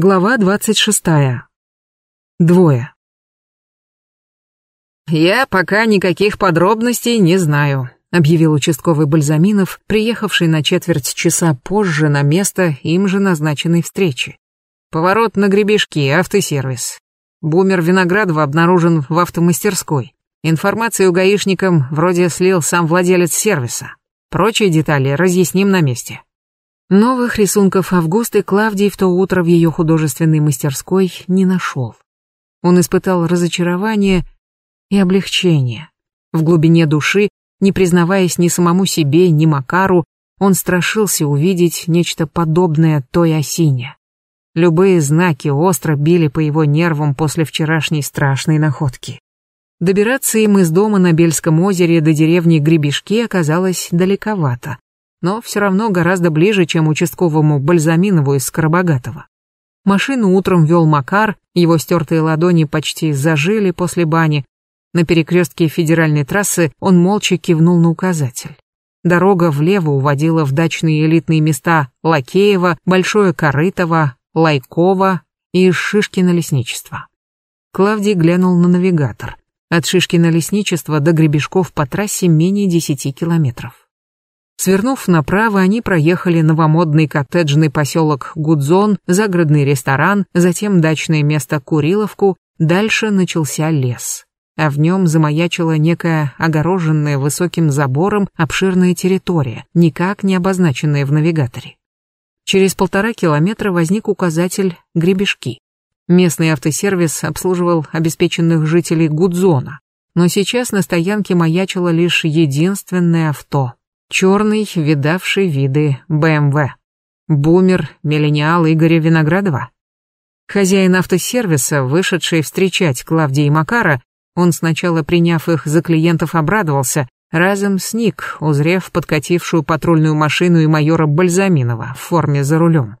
Глава двадцать шестая. Двое. «Я пока никаких подробностей не знаю», — объявил участковый Бальзаминов, приехавший на четверть часа позже на место им же назначенной встречи. «Поворот на гребешки, автосервис. Бумер Виноградова обнаружен в автомастерской. Информацию гаишникам вроде слил сам владелец сервиса. Прочие детали разъясним на месте». Новых рисунков Августы Клавдий в то утро в ее художественной мастерской не нашел. Он испытал разочарование и облегчение. В глубине души, не признаваясь ни самому себе, ни Макару, он страшился увидеть нечто подобное той осине. Любые знаки остро били по его нервам после вчерашней страшной находки. Добираться им из дома на Бельском озере до деревни Гребешки оказалось далековато но все равно гораздо ближе, чем участковому Бальзаминову из Скоробогатого. Машину утром вел Макар, его стертые ладони почти зажили после бани. На перекрестке федеральной трассы он молча кивнул на указатель. Дорога влево уводила в дачные элитные места Лакеева, Большое Корытово, Лайкова и Шишкино лесничество. Клавдий глянул на навигатор. От Шишкина лесничества до Гребешков по трассе менее десяти километров. Свернув направо, они проехали новомодный коттеджный поселок Гудзон, загородный ресторан, затем дачное место Куриловку, дальше начался лес. А в нем замаячила некая огороженная высоким забором обширная территория, никак не обозначенная в навигаторе. Через полтора километра возник указатель «Гребешки». Местный автосервис обслуживал обеспеченных жителей Гудзона, но сейчас на стоянке маячило лишь единственное авто Черный, видавший виды БМВ. Бумер, миллениал Игоря Виноградова. Хозяин автосервиса, вышедший встречать Клавдия и Макара, он сначала приняв их за клиентов обрадовался, разом сник, узрев подкатившую патрульную машину и майора Бальзаминова в форме за рулем.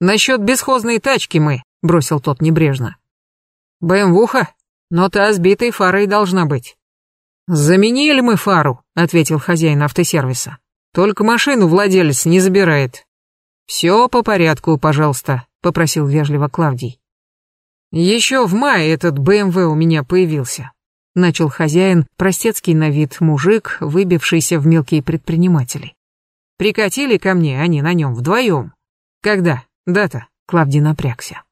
«Насчет бесхозной тачки мы», — бросил тот небрежно. «БМВуха? Но та сбитой фарой должна быть». «Заменили мы фару», — ответил хозяин автосервиса. «Только машину владелец не забирает». «Все по порядку, пожалуйста», — попросил вежливо Клавдий. «Еще в мае этот БМВ у меня появился», — начал хозяин, простецкий на вид мужик, выбившийся в мелкие предприниматели. «Прикатили ко мне они на нем вдвоем». «Когда? Дата?» — Клавдий напрягся.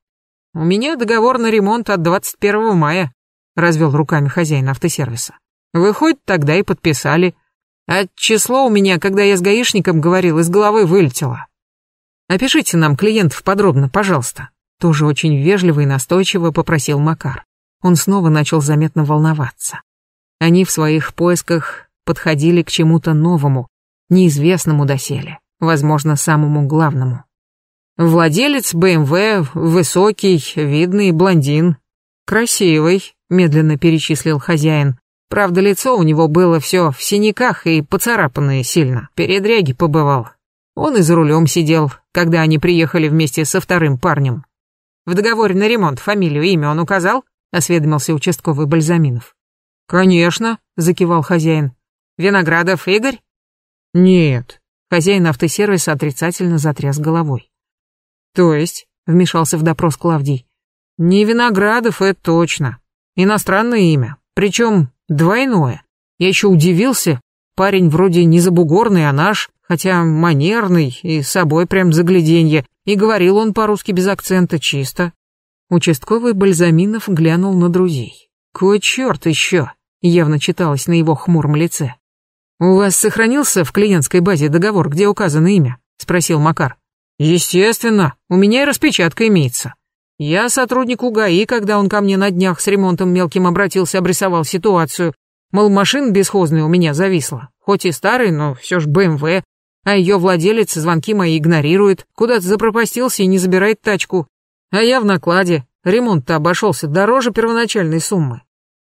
«У меня договор на ремонт от 21 мая», — развел руками хозяин автосервиса. Вы хоть тогда и подписали. А число у меня, когда я с гаишником говорил, из головы вылетело. Опишите нам клиентов подробно, пожалуйста. Тоже очень вежливо и настойчиво попросил Макар. Он снова начал заметно волноваться. Они в своих поисках подходили к чему-то новому, неизвестному доселе, возможно, самому главному. Владелец БМВ, высокий, видный блондин. Красивый, медленно перечислил хозяин. Правда, лицо у него было все в синяках и поцарапанное сильно. Передряги побывал. Он и за рулем сидел, когда они приехали вместе со вторым парнем. В договоре на ремонт фамилию, имя он указал? Осведомился участковый Бальзаминов. Конечно, закивал хозяин. Виноградов Игорь? Нет. Хозяин автосервиса отрицательно затряс головой. То есть, вмешался в допрос Клавдий. Не Виноградов, это точно. Иностранное имя. Причем Двойное. Я еще удивился. Парень вроде не забугорный, а наш, хотя манерный и собой прям загляденье. И говорил он по-русски без акцента чисто. Участковый Бальзаминов глянул на друзей. «Кой черт еще?» явно читалось на его хмуром лице. «У вас сохранился в клиентской базе договор, где указано имя?» — спросил Макар. «Естественно, у меня и распечатка имеется. Я сотрудник УГАИ, когда он ко мне на днях с ремонтом мелким обратился, обрисовал ситуацию. Мол, машина бесхозная у меня зависла. Хоть и старый, но все ж БМВ. А ее владелец звонки мои игнорирует, куда-то запропастился и не забирает тачку. А я в накладе. Ремонт-то обошелся дороже первоначальной суммы.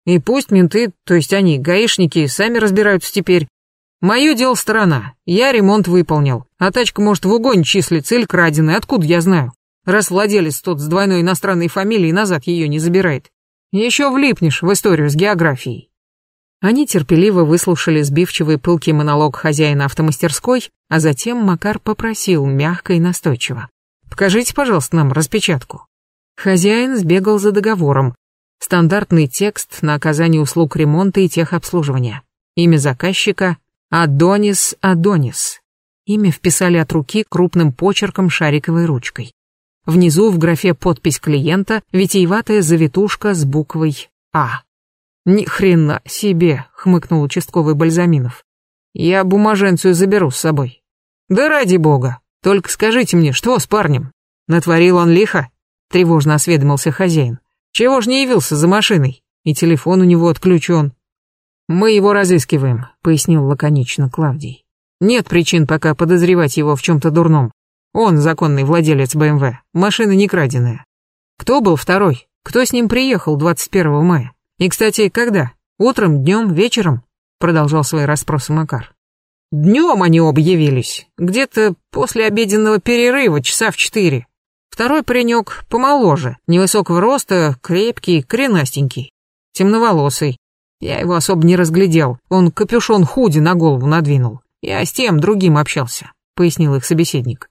И пусть менты, то есть они, гаишники, сами разбираются теперь. Мое дело сторона. Я ремонт выполнил. А тачка может в угонь числится или краденая, откуда я знаю? Раз владелец тот с двойной иностранной фамилией назад ее не забирает. Еще влипнешь в историю с географией. Они терпеливо выслушали сбивчивый пылкий монолог хозяина автомастерской, а затем Макар попросил мягко и настойчиво. Покажите, пожалуйста, нам распечатку». Хозяин сбегал за договором. Стандартный текст на оказание услуг ремонта и техобслуживания. Имя заказчика — Адонис Адонис. Имя вписали от руки крупным почерком шариковой ручкой. Внизу в графе подпись клиента витиеватая завитушка с буквой «А». «Ни хрена себе», — хмыкнул участковый Бальзаминов. «Я бумаженцию заберу с собой». «Да ради бога, только скажите мне, что с парнем? Натворил он лихо?» — тревожно осведомился хозяин. «Чего ж не явился за машиной? И телефон у него отключен». «Мы его разыскиваем», — пояснил лаконично Клавдий. «Нет причин пока подозревать его в чем-то дурном. Он законный владелец БМВ, машина не краденая. Кто был второй? Кто с ним приехал 21 мая? И, кстати, когда? Утром, днем, вечером?» Продолжал свои расспросы Макар. Днем они оба явились, где-то после обеденного перерыва, часа в четыре. Второй паренек помоложе, невысокого роста, крепкий, коренастенький, темноволосый. Я его особо не разглядел, он капюшон худи на голову надвинул. Я с тем другим общался, пояснил их собеседник.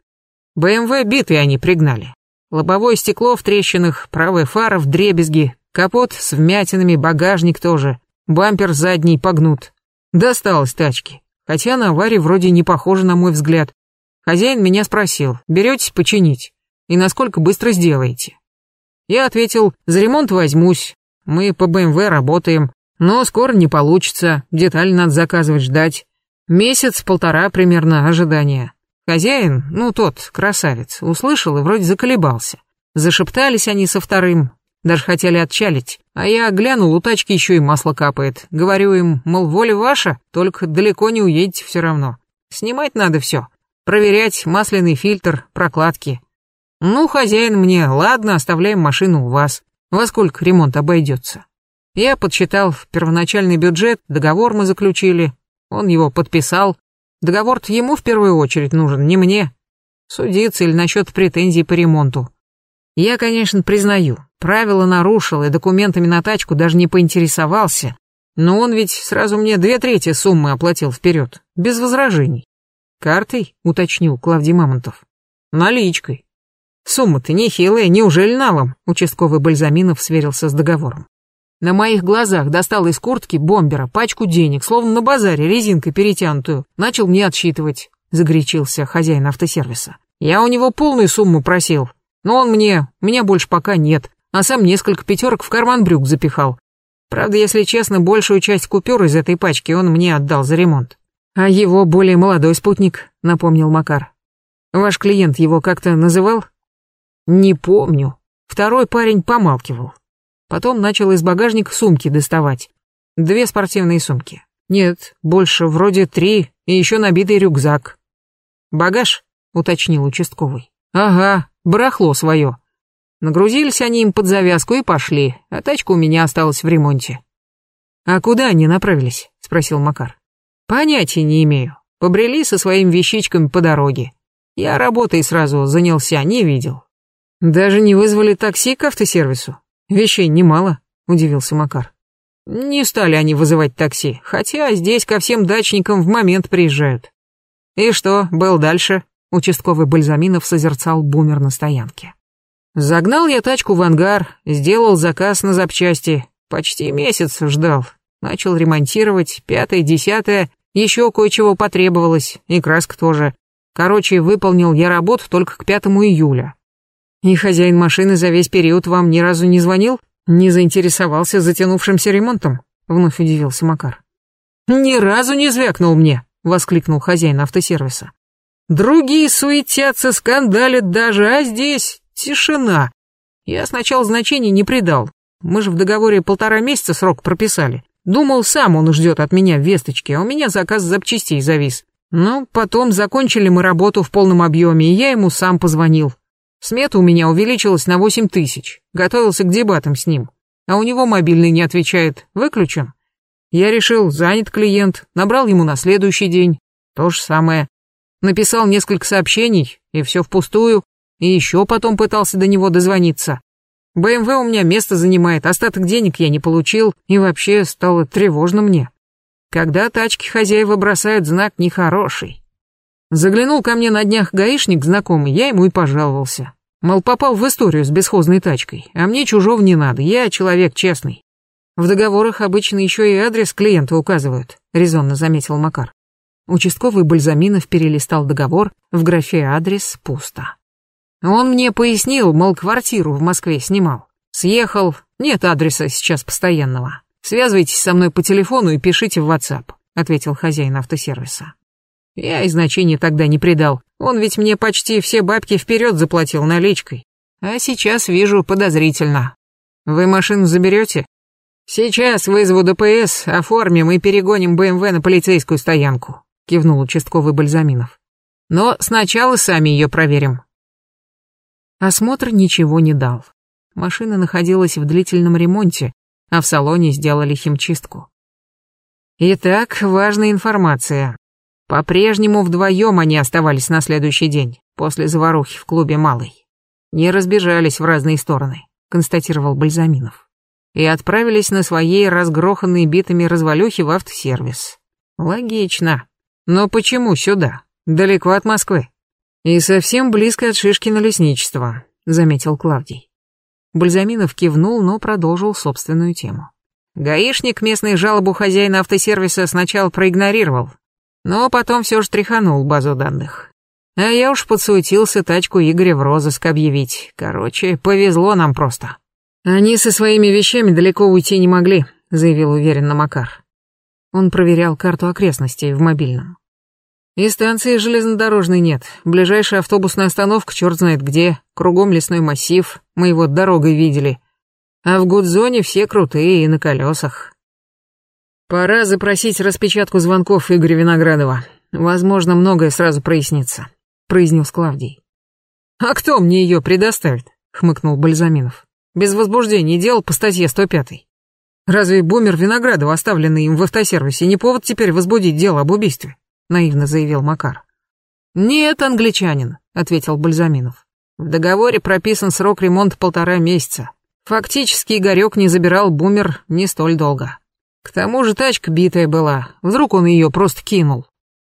БМВ битые они пригнали. Лобовое стекло в трещинах, правая фара в дребезги, капот с вмятинами, багажник тоже, бампер задний погнут. Досталось тачки, хотя на аварии вроде не похоже на мой взгляд. Хозяин меня спросил, беретесь починить? И насколько быстро сделаете? Я ответил, за ремонт возьмусь, мы по БМВ работаем, но скоро не получится, детали надо заказывать, ждать. Месяц-полтора примерно ожидания. Хозяин, ну тот, красавец, услышал и вроде заколебался. Зашептались они со вторым, даже хотели отчалить. А я глянул, у тачки еще и масло капает. Говорю им, мол, воля ваша, только далеко не уедете все равно. Снимать надо все. Проверять масляный фильтр, прокладки. Ну, хозяин мне, ладно, оставляем машину у вас. Во сколько ремонт обойдется? Я подсчитал первоначальный бюджет, договор мы заключили. Он его подписал. Договор-то ему в первую очередь нужен, не мне. Судиться или насчет претензий по ремонту. Я, конечно, признаю, правила нарушил и документами на тачку даже не поинтересовался, но он ведь сразу мне две трети суммы оплатил вперед, без возражений. Картой, уточнил Клавдий Мамонтов. Наличкой. Сумма-то нехилая, неужели налом? Участковый Бальзаминов сверился с договором. На моих глазах достал из куртки бомбера пачку денег, словно на базаре резинкой перетянутую. Начал мне отсчитывать, загорячился хозяин автосервиса. Я у него полную сумму просил, но он мне, меня больше пока нет, а сам несколько пятерок в карман брюк запихал. Правда, если честно, большую часть купюр из этой пачки он мне отдал за ремонт. А его более молодой спутник, напомнил Макар. Ваш клиент его как-то называл? Не помню. Второй парень помалкивал. Потом начал из багажника сумки доставать. Две спортивные сумки. Нет, больше, вроде три, и еще набитый рюкзак. Багаж? Уточнил участковый. Ага, барахло свое. Нагрузились они им под завязку и пошли, а тачка у меня осталась в ремонте. «А куда они направились?» — спросил Макар. «Понятия не имею. Побрели со своими вещичками по дороге. Я работой сразу занялся, не видел». «Даже не вызвали такси к автосервису?» Вещей немало, удивился Макар. Не стали они вызывать такси, хотя здесь ко всем дачникам в момент приезжают. И что, был дальше? Участковый Бальзаминов созерцал бумер на стоянке. Загнал я тачку в ангар, сделал заказ на запчасти. Почти месяц ждал. Начал ремонтировать, пятое, десятое, еще кое-чего потребовалось, и краска тоже. Короче, выполнил я работу только к пятому июля. И хозяин машины за весь период вам ни разу не звонил? Не заинтересовался затянувшимся ремонтом? Вновь удивился Макар. Ни разу не звякнул мне, воскликнул хозяин автосервиса. Другие суетятся, скандалят даже, а здесь тишина. Я сначала значения не придал. Мы же в договоре полтора месяца срок прописали. Думал, сам он ждет от меня весточки, а у меня заказ запчастей завис. Но потом закончили мы работу в полном объеме, и я ему сам позвонил. Смета у меня увеличилась на восемь тысяч. Готовился к дебатам с ним. А у него мобильный не отвечает. Выключен. Я решил, занят клиент. Набрал ему на следующий день. То же самое. Написал несколько сообщений, и все впустую. И еще потом пытался до него дозвониться. БМВ у меня место занимает, остаток денег я не получил, и вообще стало тревожно мне. Когда тачки хозяева бросают знак нехороший. Заглянул ко мне на днях гаишник знакомый, я ему и пожаловался. Мол, попал в историю с бесхозной тачкой, а мне чужого не надо, я человек честный. В договорах обычно еще и адрес клиента указывают, резонно заметил Макар. Участковый Бальзаминов перелистал договор, в графе адрес пусто. Он мне пояснил, мол, квартиру в Москве снимал. Съехал, нет адреса сейчас постоянного. Связывайтесь со мной по телефону и пишите в WhatsApp, ответил хозяин автосервиса. Я и значения тогда не придал. Он ведь мне почти все бабки вперед заплатил наличкой. А сейчас вижу подозрительно. Вы машину заберете? Сейчас вызову ДПС, оформим и перегоним БМВ на полицейскую стоянку кивнул участковый Бальзаминов. Но сначала сами ее проверим. Осмотр ничего не дал. Машина находилась в длительном ремонте, а в салоне сделали химчистку. Итак, важная информация. По-прежнему вдвоем они оставались на следующий день, после заварухи в клубе «Малый». Не разбежались в разные стороны, констатировал Бальзаминов. И отправились на своей разгроханной битыми развалюхи в автосервис. Логично. Но почему сюда? Далеко от Москвы. И совсем близко от Шишкина лесничества, заметил Клавдий. Бальзаминов кивнул, но продолжил собственную тему. Гаишник местный жалобу хозяина автосервиса сначала проигнорировал, но потом все же тряханул базу данных. А я уж подсуетился тачку Игоря в розыск объявить. Короче, повезло нам просто. Они со своими вещами далеко уйти не могли, заявил уверенно Макар. Он проверял карту окрестностей в мобильном. И станции железнодорожной нет. Ближайшая автобусная остановка черт знает где. Кругом лесной массив. Мы его дорогой видели. А в гудзоне все крутые и на колесах. Пора запросить распечатку звонков Игоря Виноградова. Возможно, многое сразу прояснится, произнес Клавдий. А кто мне ее предоставит? хмыкнул Бальзаминов. Без возбуждения дел по статье 105. Разве бумер Виноградова, оставленный им в автосервисе, не повод теперь возбудить дело об убийстве? Наивно заявил Макар. Нет, англичанин, ответил Бальзаминов. В договоре прописан срок ремонта полтора месяца. Фактически Игорек не забирал бумер не столь долго. К тому же тачка битая была, вдруг он ее просто кинул.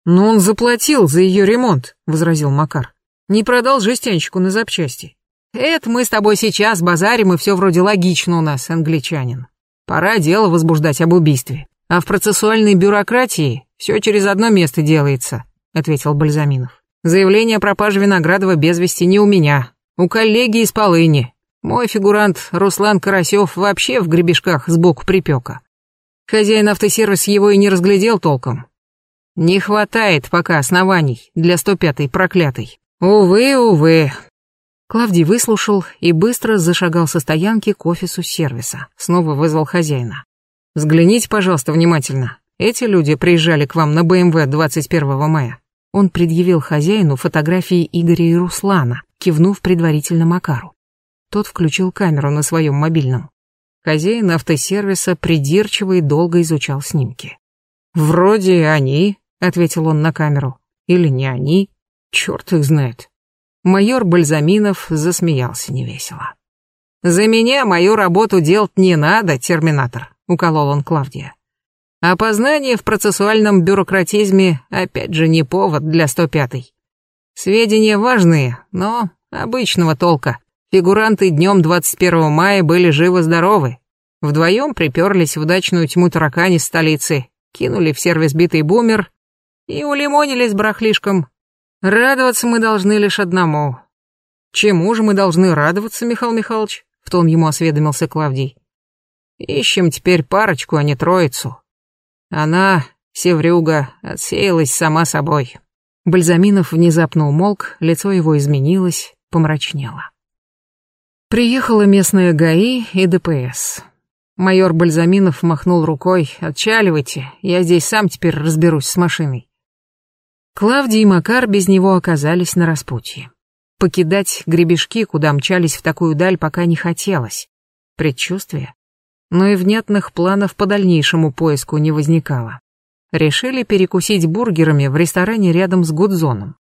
Но он заплатил за ее ремонт, возразил Макар. Не продал жестянщику на запчасти. Это мы с тобой сейчас базарим, и все вроде логично у нас, англичанин. Пора дело возбуждать об убийстве. А в процессуальной бюрократии все через одно место делается, ответил Бальзаминов. Заявление о пропаже Виноградова без вести не у меня, у коллеги из Полыни. Мой фигурант Руслан Карасев вообще в гребешках сбоку припека. Хозяин автосервис его и не разглядел толком. Не хватает пока оснований для 105-й проклятой. Увы, увы, Клавдий выслушал и быстро зашагал со стоянки к офису сервиса. Снова вызвал хозяина. «Взгляните, пожалуйста, внимательно. Эти люди приезжали к вам на БМВ 21 мая». Он предъявил хозяину фотографии Игоря и Руслана, кивнув предварительно Макару. Тот включил камеру на своем мобильном. Хозяин автосервиса придирчиво и долго изучал снимки. «Вроде они», — ответил он на камеру. «Или не они. Черт их знает. Майор Бальзаминов засмеялся невесело. «За меня мою работу делать не надо, терминатор», — уколол он Клавдия. «Опознание в процессуальном бюрократизме опять же не повод для 105-й. Сведения важные, но обычного толка. Фигуранты днем 21 мая были живы-здоровы. Вдвоем приперлись в дачную тьму таракани столицы, кинули в сервис битый бумер и улимонились барахлишком Радоваться мы должны лишь одному. Чему же мы должны радоваться, Михаил Михайлович? В тон ему осведомился Клавдий. Ищем теперь парочку, а не троицу. Она, Севрюга, отсеялась сама собой. Бальзаминов внезапно умолк, лицо его изменилось, помрачнело. Приехала местная ГАИ и ДПС. Майор Бальзаминов махнул рукой. «Отчаливайте, я здесь сам теперь разберусь с машиной». Клавдий и Макар без него оказались на распутье. Покидать гребешки, куда мчались в такую даль, пока не хотелось. Предчувствие. Но и внятных планов по дальнейшему поиску не возникало. Решили перекусить бургерами в ресторане рядом с Гудзоном.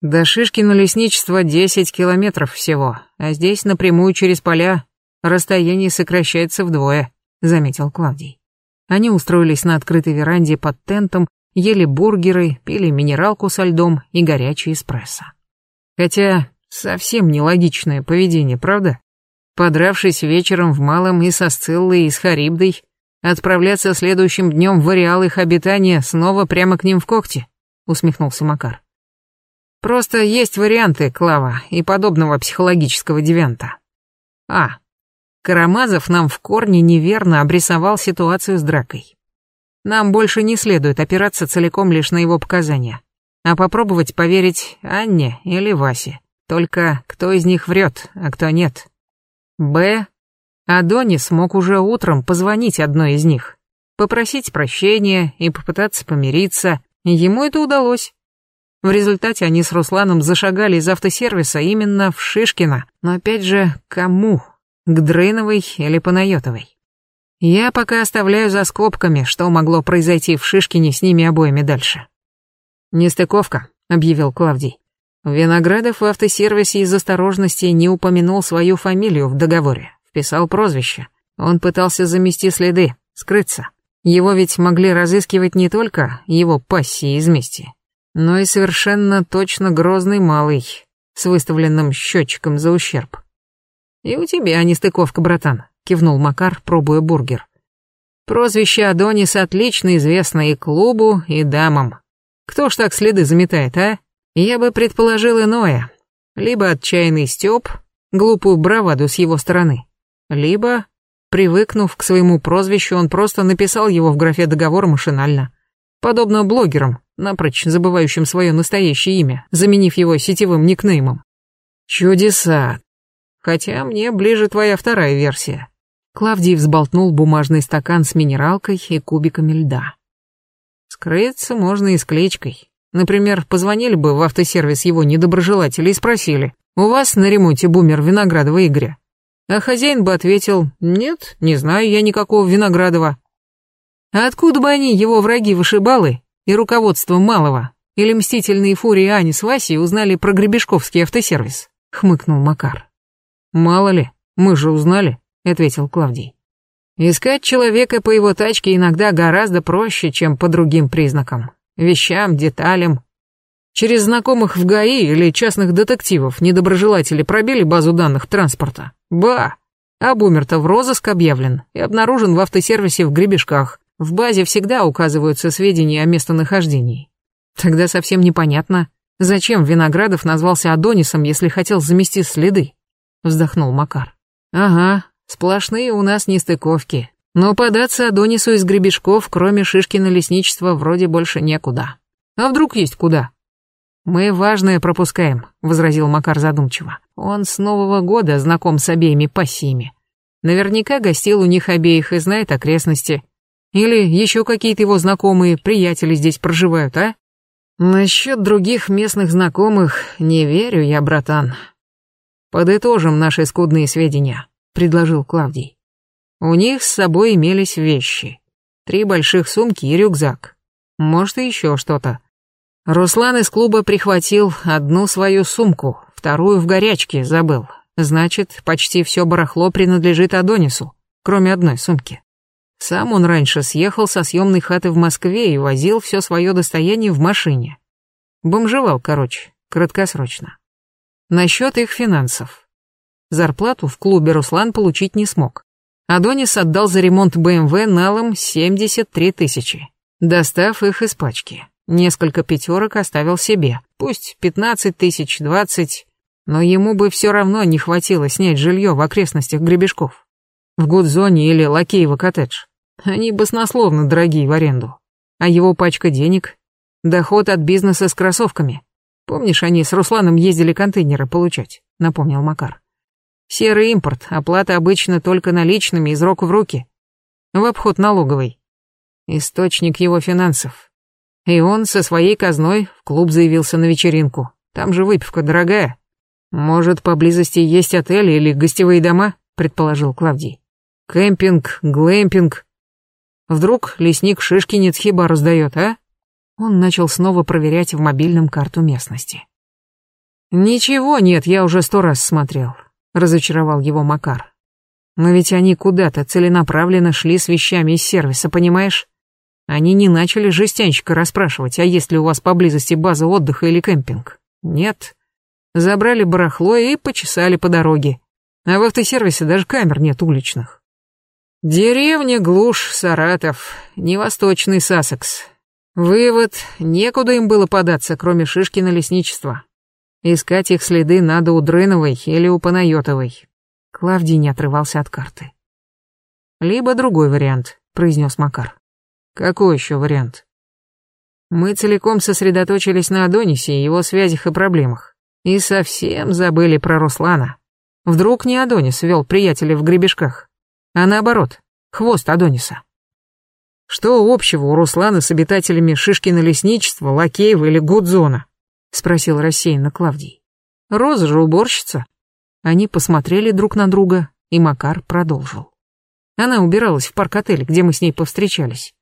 До Шишкина лесничества 10 километров всего, а здесь напрямую через поля расстояние сокращается вдвое, заметил Клавдий. Они устроились на открытой веранде под тентом ели бургеры, пили минералку со льдом и горячий эспрессо. Хотя совсем нелогичное поведение, правда? Подравшись вечером в Малом и со Сциллой, и с Харибдой, отправляться следующим днем в ареал их обитания снова прямо к ним в когти, усмехнулся Макар. Просто есть варианты, Клава, и подобного психологического девианта. А. Карамазов нам в корне неверно обрисовал ситуацию с дракой. Нам больше не следует опираться целиком лишь на его показания, а попробовать поверить Анне или Васе. Только кто из них врет, а кто нет. Б. Адонис мог уже утром позвонить одной из них, попросить прощения и попытаться помириться, ему это удалось. В результате они с Русланом зашагали из автосервиса именно в Шишкино, но опять же, кому? К Дрыновой или Панайотовой? Я пока оставляю за скобками, что могло произойти в Шишкине с ними обоими дальше. «Нестыковка», — объявил Клавдий. Виноградов в автосервисе из осторожности не упомянул свою фамилию в договоре, вписал прозвище. Он пытался замести следы, скрыться. Его ведь могли разыскивать не только его пассии из мести, но и совершенно точно грозный малый, с выставленным счетчиком за ущерб. «И у тебя нестыковка, братан», — кивнул Макар, пробуя бургер. «Прозвище Адонис отлично известно и клубу, и дамам. Кто ж так следы заметает, а? Я бы предположил иное. Либо отчаянный стёб, глупую браваду с его стороны, либо, привыкнув к своему прозвищу, он просто написал его в графе договора машинально. Подобно блогерам, напрочь забывающим свое настоящее имя, заменив его сетевым никнеймом. Чудеса. Хотя мне ближе твоя вторая версия. Клавдий взболтнул бумажный стакан с минералкой и кубиками льда. Скрыться можно и с кличкой. Например, позвонили бы в автосервис его недоброжелатели и спросили, «У вас на ремонте бумер Виноградова Игоря?» А хозяин бы ответил, «Нет, не знаю я никакого Виноградова». А откуда бы они, его враги-вышибалы, и руководство малого, или мстительные фурии Ани с Васей узнали про Гребешковский автосервис? Хмыкнул Макар. Мало ли, мы же узнали, ответил Клавдий. Искать человека по его тачке иногда гораздо проще, чем по другим признакам. Вещам, деталям. Через знакомых в ГАИ или частных детективов недоброжелатели пробили базу данных транспорта. Ба! А бумер-то в розыск объявлен и обнаружен в автосервисе в Гребешках, в базе всегда указываются сведения о местонахождении. Тогда совсем непонятно, зачем Виноградов назвался Адонисом, если хотел замести следы, вздохнул Макар. Ага, сплошные у нас нестыковки. Но податься Адонису из гребешков, кроме Шишкина лесничества, вроде больше некуда. А вдруг есть куда? Мы важное пропускаем, возразил Макар задумчиво. Он с Нового года знаком с обеими пассиями. Наверняка гостил у них обеих и знает окрестности. Или еще какие-то его знакомые, приятели здесь проживают, а? Насчет других местных знакомых не верю я, братан. Подытожим наши скудные сведения, предложил Клавдий. У них с собой имелись вещи. Три больших сумки и рюкзак. Может, и еще что-то. Руслан из клуба прихватил одну свою сумку, вторую в горячке забыл. Значит, почти все барахло принадлежит Адонису, кроме одной сумки. Сам он раньше съехал со съемной хаты в Москве и возил все свое достояние в машине. Бомжевал, короче, краткосрочно. Насчет их финансов. Зарплату в клубе Руслан получить не смог. Адонис отдал за ремонт БМВ налом 73 тысячи, достав их из пачки. Несколько пятерок оставил себе, пусть 15 тысяч, 20, но ему бы все равно не хватило снять жилье в окрестностях Гребешков. В Гудзоне или Лакеево коттедж. Они баснословно дорогие в аренду. А его пачка денег — доход от бизнеса с кроссовками. Помнишь, они с Русланом ездили контейнеры получать, напомнил Макар. Серый импорт, оплата обычно только наличными из рук в руки. В обход налоговой. Источник его финансов. И он со своей казной в клуб заявился на вечеринку. Там же выпивка дорогая. Может, поблизости есть отели или гостевые дома, предположил Клавдий. Кемпинг, глэмпинг, Вдруг лесник Шишкинец хиба раздает, а? Он начал снова проверять в мобильном карту местности. «Ничего нет, я уже сто раз смотрел», — разочаровал его Макар. «Но ведь они куда-то целенаправленно шли с вещами из сервиса, понимаешь? Они не начали жестянщика расспрашивать, а есть ли у вас поблизости база отдыха или кемпинг. Нет. Забрали барахло и почесали по дороге. А в автосервисе даже камер нет уличных. Деревня, глушь, Саратов, не восточный Сассекс. Вывод, некуда им было податься, кроме шишки на лесничество. Искать их следы надо у Дрыновой или у Панайотовой. Клавдий не отрывался от карты. Либо другой вариант, произнес Макар. Какой еще вариант? Мы целиком сосредоточились на Адонисе и его связях и проблемах. И совсем забыли про Руслана. Вдруг не Адонис вел приятеля в гребешках, а наоборот, хвост Адониса. Что общего у Руслана с обитателями Шишкина лесничества, Лакеева или Гудзона? Спросил рассеянно Клавдий. Роза же уборщица. Они посмотрели друг на друга, и Макар продолжил. Она убиралась в парк-отель, где мы с ней повстречались.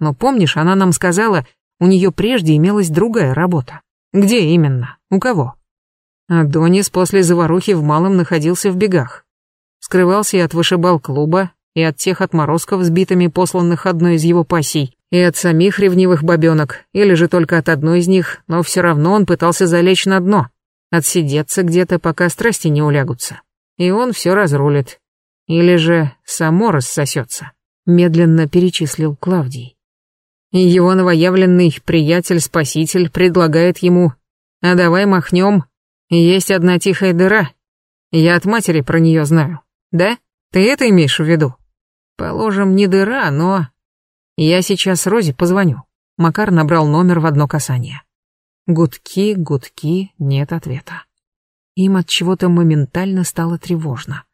Но помнишь, она нам сказала, у нее прежде имелась другая работа. Где именно? У кого? Адонис после заварухи в малом находился в бегах. Скрывался и от вышибал клуба, и от тех отморозков с битами, посланных одной из его пассий, и от самих ревнивых бабенок, или же только от одной из них, но все равно он пытался залечь на дно, отсидеться где-то, пока страсти не улягутся. И он все разрулит. Или же само рассосется, медленно перечислил Клавдий. И его новоявленный приятель-спаситель предлагает ему «А давай махнем, есть одна тихая дыра. Я от матери про нее знаю. Да? Ты это имеешь в виду? Положим, не дыра, но... Я сейчас Розе позвоню. Макар набрал номер в одно касание. Гудки, гудки, нет ответа. Им от чего-то моментально стало тревожно.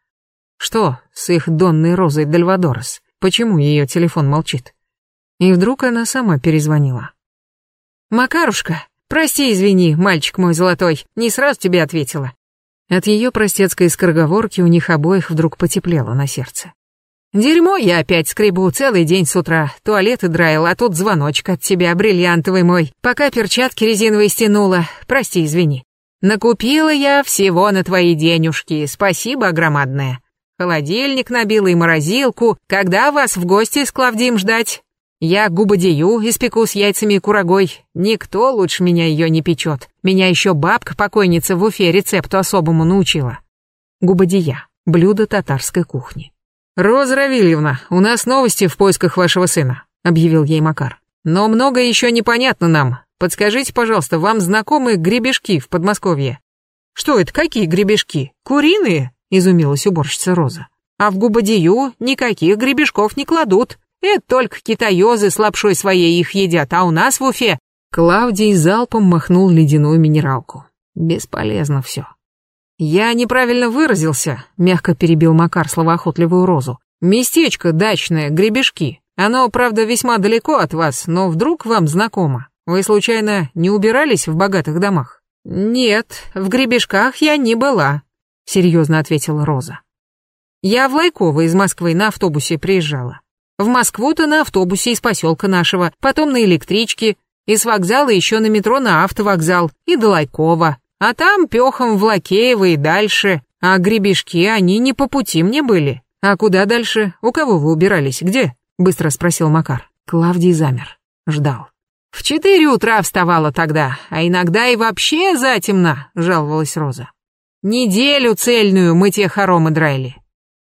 Что с их Донной Розой Дельвадорес? Почему ее телефон молчит? И вдруг она сама перезвонила. «Макарушка, «Прости, извини, мальчик мой золотой, не сразу тебе ответила». От ее простецкой скороговорки у них обоих вдруг потеплело на сердце. «Дерьмо я опять скребу целый день с утра, туалеты драил, а тут звоночек от тебя, бриллиантовый мой, пока перчатки резиновые стянула, прости, извини. Накупила я всего на твои денежки, спасибо громадное. Холодильник набила и морозилку, когда вас в гости с Клавдием ждать? Я губодею испеку с яйцами и курагой. Никто лучше меня ее не печет. Меня еще бабка-покойница в Уфе рецепту особому научила. Губодея. Блюдо татарской кухни. «Роза Равильевна, у нас новости в поисках вашего сына», — объявил ей Макар. «Но многое еще непонятно нам. Подскажите, пожалуйста, вам знакомы гребешки в Подмосковье?» «Что это, какие гребешки? Куриные?» — изумилась уборщица Роза. «А в Губодею никаких гребешков не кладут. Это только китаёзы с лапшой своей их едят, а у нас в Уфе...» Клавдий залпом махнул ледяную минералку. Бесполезно все. «Я неправильно выразился», — мягко перебил Макар словоохотливую розу. «Местечко дачное, гребешки. Оно, правда, весьма далеко от вас, но вдруг вам знакомо. Вы, случайно, не убирались в богатых домах?» «Нет, в гребешках я не была», — серьезно ответила Роза. «Я в Лайково из Москвы на автобусе приезжала. В Москву-то на автобусе из поселка нашего, потом на электричке, и с вокзала еще на метро на автовокзал, и до Лайкова. А там пехом в Лакеево и дальше. А гребешки, они не по пути мне были. А куда дальше? У кого вы убирались? Где? Быстро спросил Макар. Клавдий замер. Ждал. В четыре утра вставала тогда, а иногда и вообще затемно, жаловалась Роза. Неделю цельную мы те хоромы драили.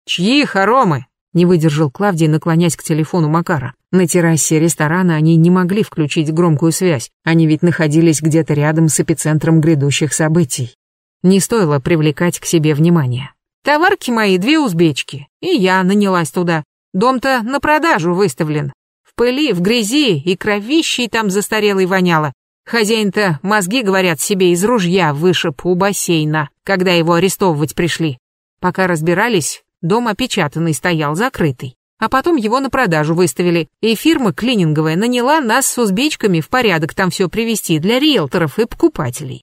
Чьи хоромы? Не выдержал Клавдий, наклонясь к телефону Макара. На террасе ресторана они не могли включить громкую связь, они ведь находились где-то рядом с эпицентром грядущих событий. Не стоило привлекать к себе внимание. «Товарки мои две узбечки, и я нанялась туда. Дом-то на продажу выставлен. В пыли, в грязи и кровищей там застарелой воняло. Хозяин-то мозги, говорят, себе из ружья вышиб у бассейна, когда его арестовывать пришли. Пока разбирались, Дом опечатанный стоял, закрытый. А потом его на продажу выставили, и фирма клининговая наняла нас с узбечками в порядок там все привести для риэлторов и покупателей.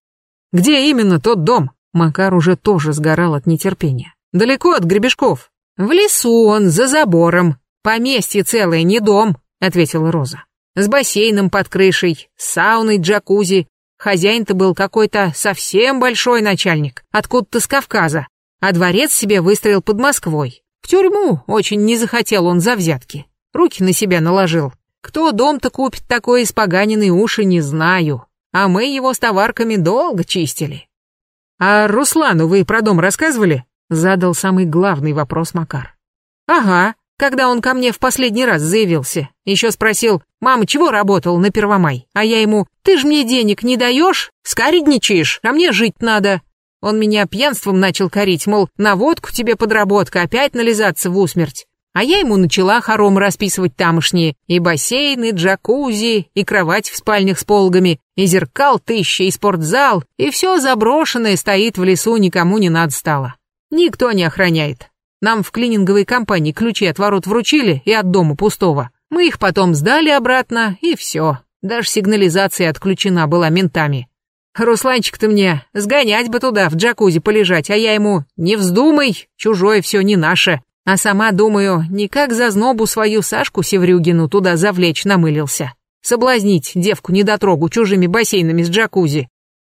Где именно тот дом? Макар уже тоже сгорал от нетерпения. Далеко от гребешков. В лесу он, за забором. Поместье целое, не дом, ответила Роза. С бассейном под крышей, с сауной, джакузи. Хозяин-то был какой-то совсем большой начальник, откуда-то с Кавказа а дворец себе выстроил под Москвой. В тюрьму очень не захотел он за взятки. Руки на себя наложил. Кто дом-то купит такой испоганенный уши, не знаю. А мы его с товарками долго чистили. А Руслану вы про дом рассказывали? Задал самый главный вопрос Макар. Ага, когда он ко мне в последний раз заявился. Еще спросил, мама, чего работал на Первомай? А я ему, ты ж мне денег не даешь, скаредничаешь, а мне жить надо. Он меня пьянством начал корить, мол, на водку тебе подработка, опять нализаться в усмерть. А я ему начала хоромы расписывать тамошние, и бассейны, джакузи, и кровать в спальнях с полгами, и зеркал тысяча, и спортзал, и все заброшенное стоит в лесу, никому не надо стало. Никто не охраняет. Нам в клининговой компании ключи от ворот вручили и от дома пустого. Мы их потом сдали обратно, и все. Даже сигнализация отключена была ментами. Русланчик-то мне сгонять бы туда, в джакузи полежать, а я ему «не вздумай, чужое все не наше». А сама, думаю, никак за знобу свою Сашку Севрюгину туда завлечь намылился. Соблазнить девку-недотрогу чужими бассейнами с джакузи.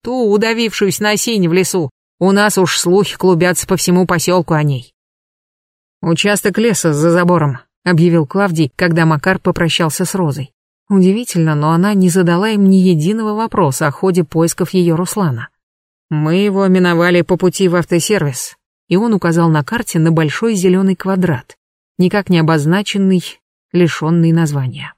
Ту, удавившуюся на осине в лесу. У нас уж слухи клубятся по всему поселку о ней. «Участок леса за забором», — объявил Клавдий, когда Макар попрощался с Розой. Удивительно, но она не задала им ни единого вопроса о ходе поисков ее Руслана. «Мы его миновали по пути в автосервис», и он указал на карте на большой зеленый квадрат, никак не обозначенный, лишенный названия.